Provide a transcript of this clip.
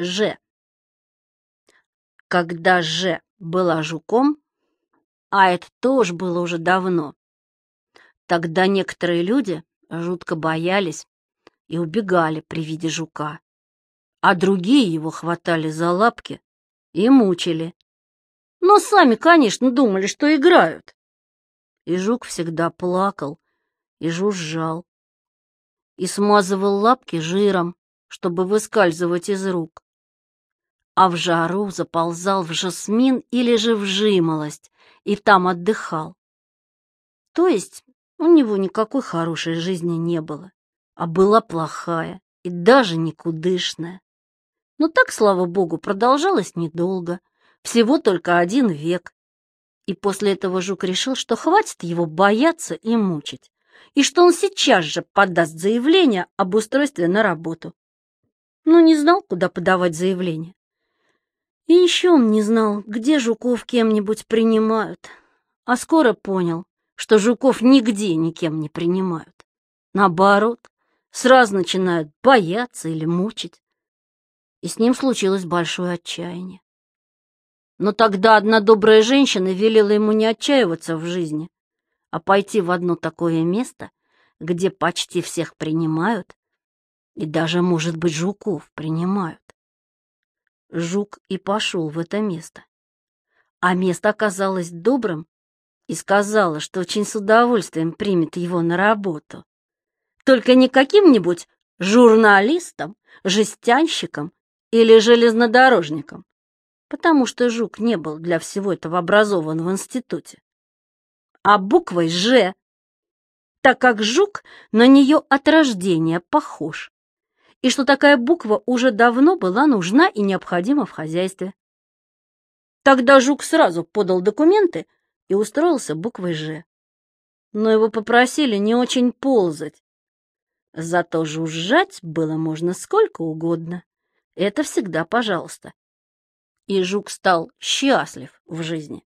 Ж. Когда Ж была жуком, а это тоже было уже давно, тогда некоторые люди жутко боялись и убегали при виде жука, а другие его хватали за лапки и мучили. Но сами, конечно, думали, что играют. И жук всегда плакал и жужжал, и смазывал лапки жиром, чтобы выскальзывать из рук. А в жару заползал в жасмин или же в жимолость, и там отдыхал. То есть у него никакой хорошей жизни не было, а была плохая и даже никудышная. Но так, слава богу, продолжалось недолго, всего только один век. И после этого Жук решил, что хватит его бояться и мучить, и что он сейчас же подаст заявление об устройстве на работу. Но не знал, куда подавать заявление. И еще он не знал, где жуков кем-нибудь принимают, а скоро понял, что жуков нигде никем не принимают. Наоборот, сразу начинают бояться или мучить. И с ним случилось большое отчаяние. Но тогда одна добрая женщина велела ему не отчаиваться в жизни, а пойти в одно такое место, где почти всех принимают, и даже, может быть, жуков принимают. Жук и пошел в это место. А место оказалось добрым и сказала, что очень с удовольствием примет его на работу. Только не каким-нибудь журналистом, жестянщиком или железнодорожником, потому что Жук не был для всего этого образован в институте, а буквой «Ж», так как Жук на нее от рождения похож, и что такая буква уже давно была нужна и необходима в хозяйстве. Тогда Жук сразу подал документы и устроился буквой «Ж». Но его попросили не очень ползать. Зато жужжать было можно сколько угодно. Это всегда пожалуйста. И Жук стал счастлив в жизни.